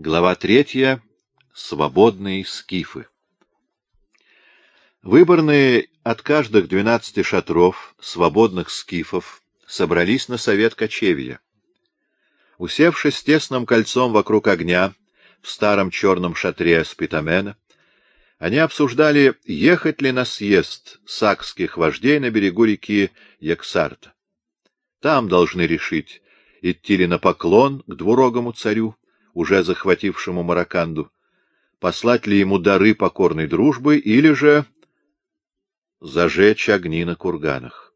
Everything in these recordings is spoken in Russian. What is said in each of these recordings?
Глава третья. Свободные скифы. Выборные от каждых двенадцати шатров свободных скифов собрались на совет кочевья. Усевшись тесным кольцом вокруг огня в старом черном шатре Спитамена, они обсуждали, ехать ли на съезд сакских вождей на берегу реки Яксарта. Там должны решить, идти ли на поклон к двурогому царю, уже захватившему Мараканду, послать ли ему дары покорной дружбы или же зажечь огни на курганах.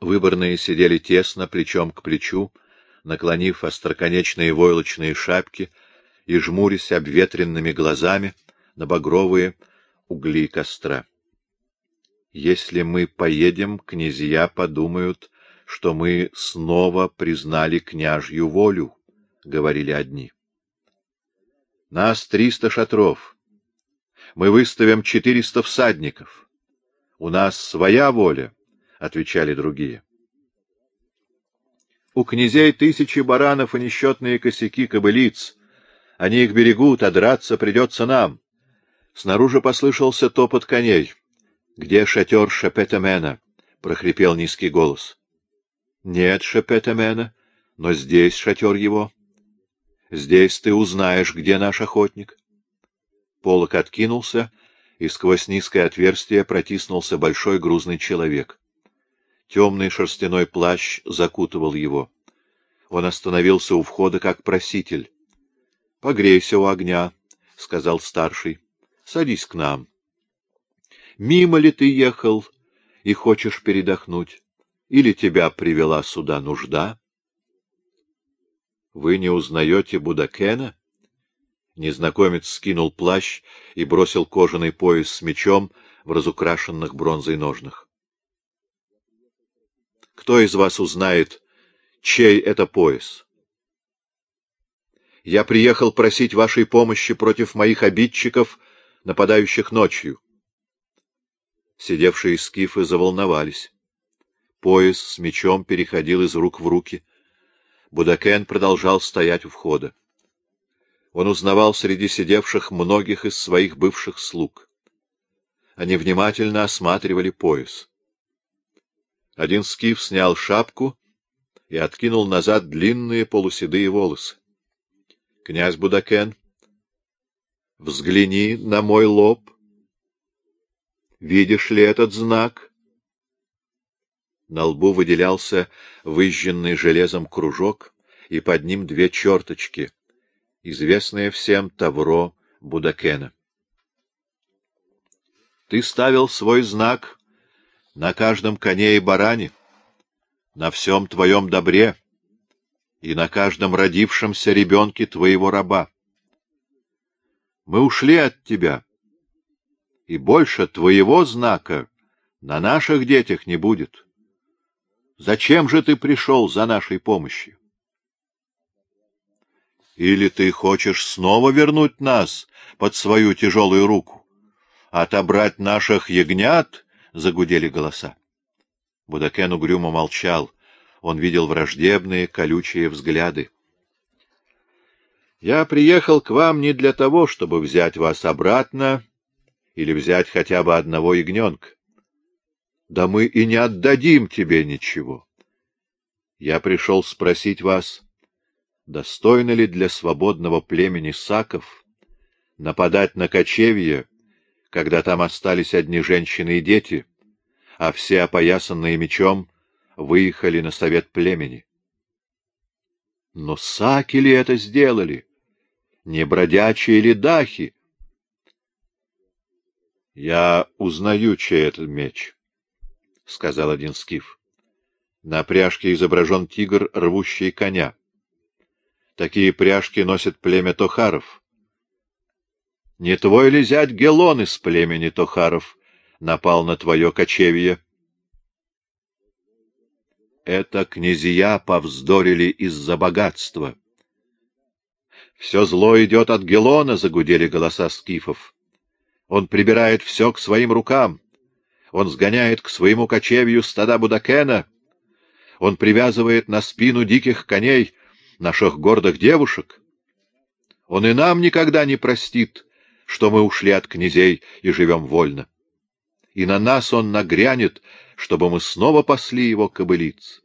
Выборные сидели тесно, плечом к плечу, наклонив остроконечные войлочные шапки и жмурясь обветренными глазами на багровые угли костра. Если мы поедем, князья подумают, что мы снова признали княжью волю, — говорили одни. Нас триста шатров. Мы выставим четыреста всадников. У нас своя воля, — отвечали другие. У князей тысячи баранов и несчетные косяки кобылиц. Они их берегут, а драться придется нам. Снаружи послышался топот коней. — Где шатер Шапетамена? — прохрипел низкий голос. Нет Шепетамена, но здесь шатер его. Здесь ты узнаешь, где наш охотник. Полок откинулся, и сквозь низкое отверстие протиснулся большой грузный человек. Темный шерстяной плащ закутывал его. Он остановился у входа, как проситель. — Погрейся у огня, — сказал старший. — Садись к нам. — Мимо ли ты ехал и хочешь передохнуть? Или тебя привела сюда нужда? Вы не узнаете Будакена? Незнакомец скинул плащ и бросил кожаный пояс с мечом в разукрашенных бронзой ножнах. Кто из вас узнает, чей это пояс? Я приехал просить вашей помощи против моих обидчиков, нападающих ночью. Сидевшие скифы заволновались. Пояс с мечом переходил из рук в руки. Будакен продолжал стоять у входа. Он узнавал среди сидевших многих из своих бывших слуг. Они внимательно осматривали пояс. Один скиф снял шапку и откинул назад длинные полуседые волосы. — Князь Будакен, взгляни на мой лоб. Видишь ли этот знак? На лбу выделялся выжженный железом кружок, и под ним две черточки, известное всем Тавро Будакена. Ты ставил свой знак на каждом коне и баране, на всем твоем добре и на каждом родившемся ребенке твоего раба. Мы ушли от тебя, и больше твоего знака на наших детях не будет. Зачем же ты пришел за нашей помощью? Или ты хочешь снова вернуть нас под свою тяжелую руку? Отобрать наших ягнят? — загудели голоса. Будакен угрюмо молчал. Он видел враждебные, колючие взгляды. — Я приехал к вам не для того, чтобы взять вас обратно или взять хотя бы одного ягненка. Да мы и не отдадим тебе ничего. Я пришел спросить вас, достойно ли для свободного племени саков нападать на кочевье, когда там остались одни женщины и дети, а все, опоясанные мечом, выехали на совет племени. Но саки ли это сделали? Не бродячие ли дахи? Я узнаю, чей этот меч. — сказал один скиф. На пряжке изображен тигр, рвущий коня. Такие пряжки носит племя Тохаров. Не твой ли зять Гелон из племени Тохаров напал на твое кочевье? Это князья повздорили из-за богатства. Все зло идет от Гелона, — загудели голоса скифов. Он прибирает все к своим рукам. Он сгоняет к своему кочевью стада Будакена. Он привязывает на спину диких коней наших гордых девушек. Он и нам никогда не простит, что мы ушли от князей и живем вольно. И на нас он нагрянет, чтобы мы снова пасли его кобылиц.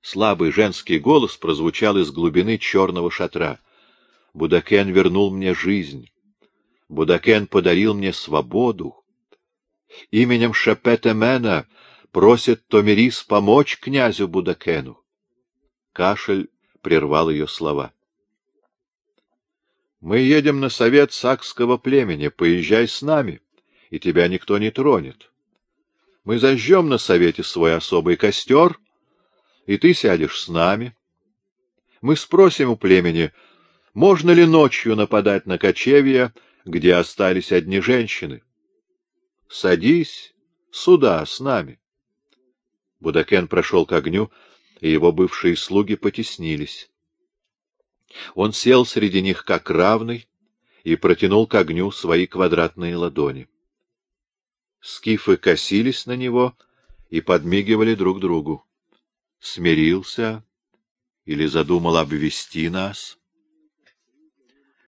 Слабый женский голос прозвучал из глубины черного шатра. Будакен вернул мне жизнь. Будакен подарил мне свободу. Именем Шапетемена просит Томирис помочь князю Будакену. Кашель прервал ее слова. — Мы едем на совет сакского племени, поезжай с нами, и тебя никто не тронет. Мы зажжем на совете свой особый костер, и ты сядешь с нами. Мы спросим у племени, можно ли ночью нападать на кочевья, где остались одни женщины. Садись сюда с нами. Будакен прошел к огню, и его бывшие слуги потеснились. Он сел среди них как равный и протянул к огню свои квадратные ладони. Скифы косились на него и подмигивали друг другу. Смирился или задумал обвести нас?